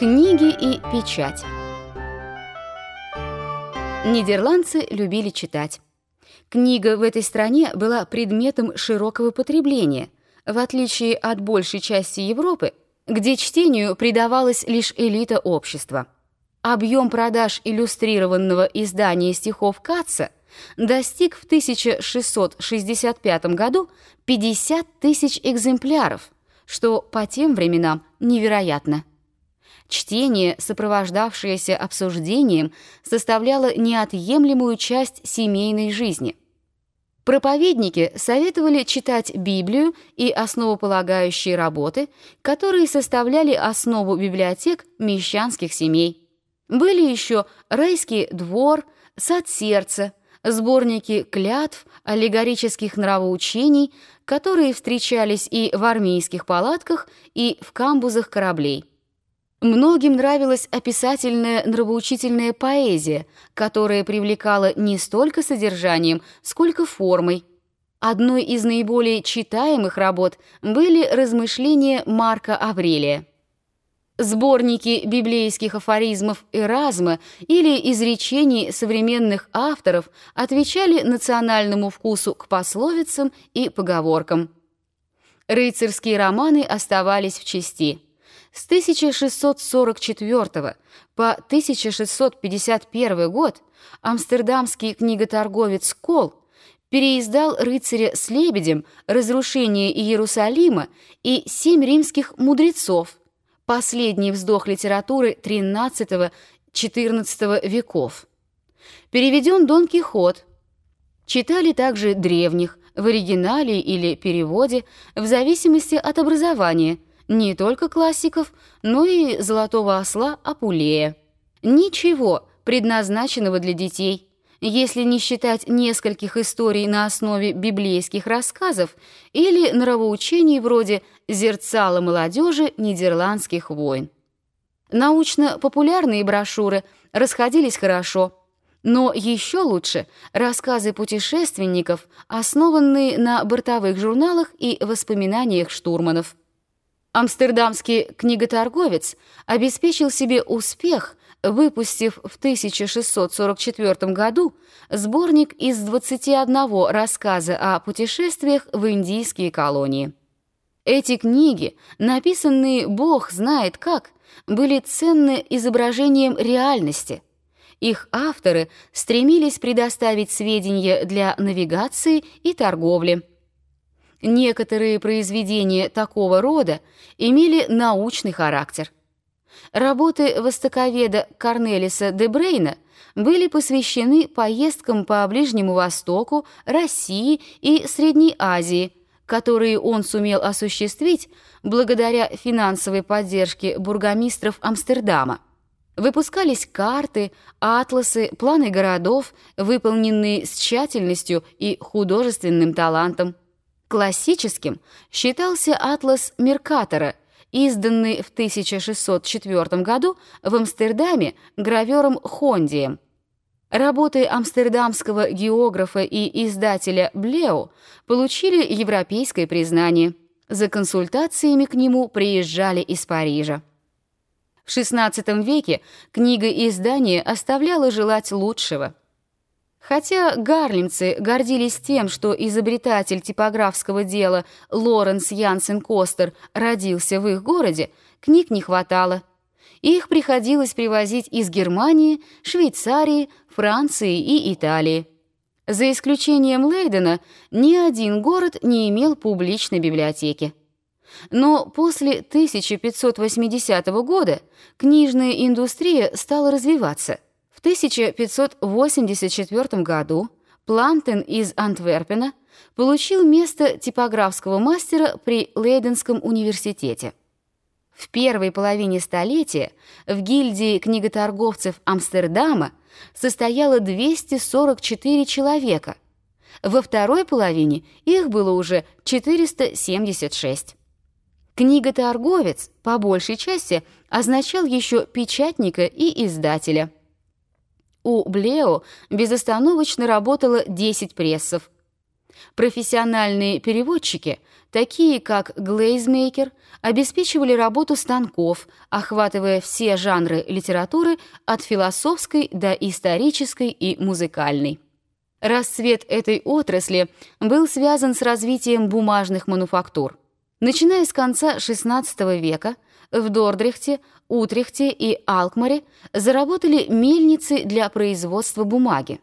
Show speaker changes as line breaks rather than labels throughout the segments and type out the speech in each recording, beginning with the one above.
Книги и печать. Нидерландцы любили читать. Книга в этой стране была предметом широкого потребления, в отличие от большей части Европы, где чтению придавалась лишь элита общества. Объем продаж иллюстрированного издания стихов Каца достиг в 1665 году 50 тысяч экземпляров, что по тем временам невероятно. Чтение, сопровождавшееся обсуждением, составляло неотъемлемую часть семейной жизни. Проповедники советовали читать Библию и основополагающие работы, которые составляли основу библиотек мещанских семей. Были еще «Райский двор», «Сад сердца», сборники клятв, аллегорических нравоучений, которые встречались и в армейских палатках, и в камбузах кораблей. Многим нравилась описательная нравоучительная поэзия, которая привлекала не столько содержанием, сколько формой. Одной из наиболее читаемых работ были размышления Марка Аврелия. Сборники библейских афоризмов Эразма или изречений современных авторов отвечали национальному вкусу к пословицам и поговоркам. Рыцарские романы оставались в чести – с 1644 по 1651 год амстердамский книготорговец Кол переиздал «Рыцаря с лебедем», «Разрушение Иерусалима» и «Семь римских мудрецов», последний вздох литературы XIII-XIV веков. Переведен Дон Кихот. Читали также древних, в оригинале или переводе, в зависимости от образования – не только классиков, но и «Золотого осла» Апулея. Ничего, предназначенного для детей, если не считать нескольких историй на основе библейских рассказов или нравоучений вроде «Зерцало молодежи нидерландских войн». Научно-популярные брошюры расходились хорошо, но еще лучше рассказы путешественников, основанные на бортовых журналах и воспоминаниях штурманов. Амстердамский книготорговец обеспечил себе успех, выпустив в 1644 году сборник из 21 рассказа о путешествиях в индийские колонии. Эти книги, написанные бог знает как, были ценны изображением реальности. Их авторы стремились предоставить сведения для навигации и торговли, Некоторые произведения такого рода имели научный характер. Работы востоковеда Корнелиса де Брейна были посвящены поездкам по Ближнему Востоку, России и Средней Азии, которые он сумел осуществить благодаря финансовой поддержке бургомистров Амстердама. Выпускались карты, атласы, планы городов, выполненные с тщательностью и художественным талантом. Классическим считался атлас Меркатора, изданный в 1604 году в Амстердаме гравером Хондием. Работы амстердамского географа и издателя Блео получили европейское признание. За консультациями к нему приезжали из Парижа. В XVI веке книга издания оставляла желать лучшего – Хотя гарлемцы гордились тем, что изобретатель типографского дела Лоренс Янсен Костер родился в их городе, книг не хватало. Их приходилось привозить из Германии, Швейцарии, Франции и Италии. За исключением Лейдена, ни один город не имел публичной библиотеки. Но после 1580 года книжная индустрия стала развиваться – в 1584 году Плантен из Антверпена получил место типографского мастера при Лейденском университете. В первой половине столетия в гильдии книготорговцев Амстердама состояло 244 человека. Во второй половине их было уже 476. Книготорговец, по большей части, означал еще печатника и издателя – у Блео безостановочно работало 10 прессов. Профессиональные переводчики, такие как глейзмейкер, обеспечивали работу станков, охватывая все жанры литературы от философской до исторической и музыкальной. Расцвет этой отрасли был связан с развитием бумажных мануфактур. Начиная с конца XVI века в Дордрехте, Утрехте и Алкмаре заработали мельницы для производства бумаги.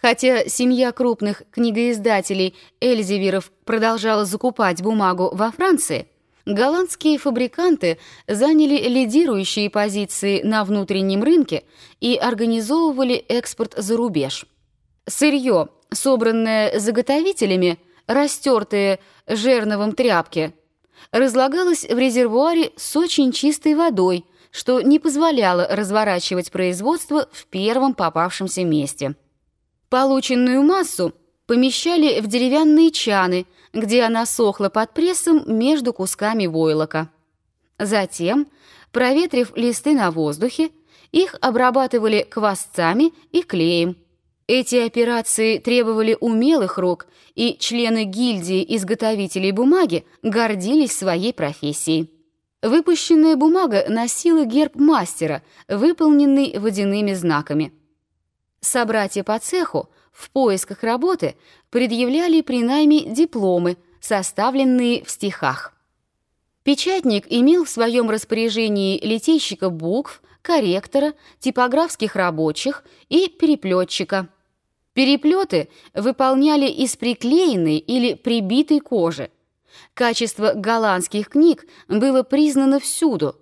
Хотя семья крупных книгоиздателей Эльзевиров продолжала закупать бумагу во Франции, голландские фабриканты заняли лидирующие позиции на внутреннем рынке и организовывали экспорт за рубеж. Сырье, собранное заготовителями, растертые жерновом тряпки, разлагалось в резервуаре с очень чистой водой, что не позволяло разворачивать производство в первом попавшемся месте. Полученную массу помещали в деревянные чаны, где она сохла под прессом между кусками войлока. Затем, проветрив листы на воздухе, их обрабатывали квасцами и клеем. Эти операции требовали умелых рук, и члены гильдии изготовителей бумаги гордились своей профессией. Выпущенная бумага носила герб мастера, выполненный водяными знаками. Собратья по цеху в поисках работы предъявляли при найме дипломы, составленные в стихах. Печатник имел в своем распоряжении литейщика букв, корректора, типографских рабочих и переплетчика. Переплеты выполняли из приклеенной или прибитой кожи. Качество голландских книг было признано всюду.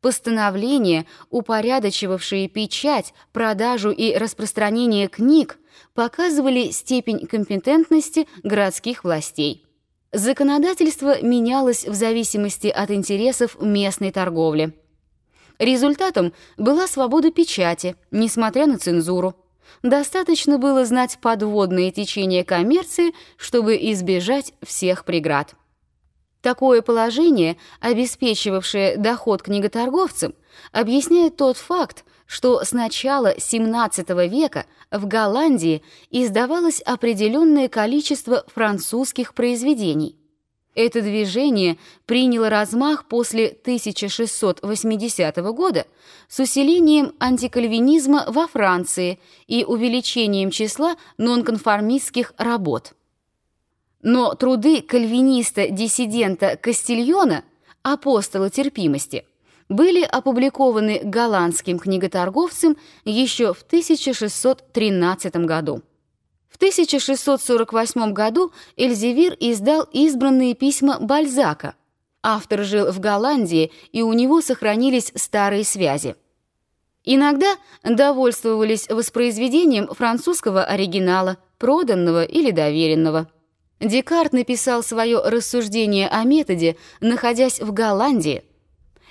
Постановления, упорядочивавшие печать, продажу и распространение книг, показывали степень компетентности городских властей. Законодательство менялось в зависимости от интересов местной торговли. Результатом была свобода печати, несмотря на цензуру. Достаточно было знать подводные течения коммерции, чтобы избежать всех преград. Такое положение, обеспечивавшее доход книготорговцам, объясняет тот факт, что с начала XVII века в Голландии издавалось определенное количество французских произведений – это движение приняло размах после 1680 года с усилением антикальвинизма во Франции и увеличением числа нонконформистских работ. Но труды кальвиниста-диссидента Кастильона, апостола терпимости, были опубликованы голландским книготорговцем еще в 1613 году. В 1648 году Эльзевир издал избранные письма Бальзака. Автор жил в Голландии, и у него сохранились старые связи. Иногда довольствовались воспроизведением французского оригинала, проданного или доверенного. Декарт написал свое рассуждение о методе, находясь в Голландии.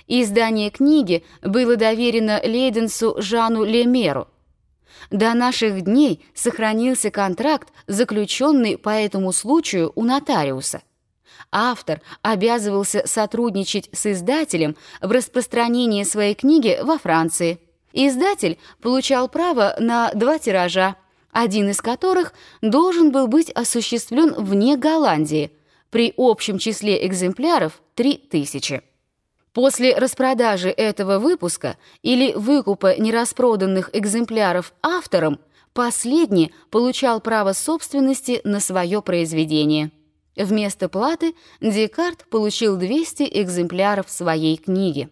Издание книги было доверено Лейденсу Жану Лемеру – до наших дней сохранился контракт, заключенный по этому случаю у нотариуса. Автор обязывался сотрудничать с издателем в распространении своей книги во Франции. Издатель получал право на два тиража, один из которых должен был быть осуществлен вне Голландии, при общем числе экземпляров 3000. После распродажи этого выпуска или выкупа нераспроданных экземпляров автором, последний получал право собственности на свое произведение. Вместо платы Декарт получил 200 экземпляров своей книги.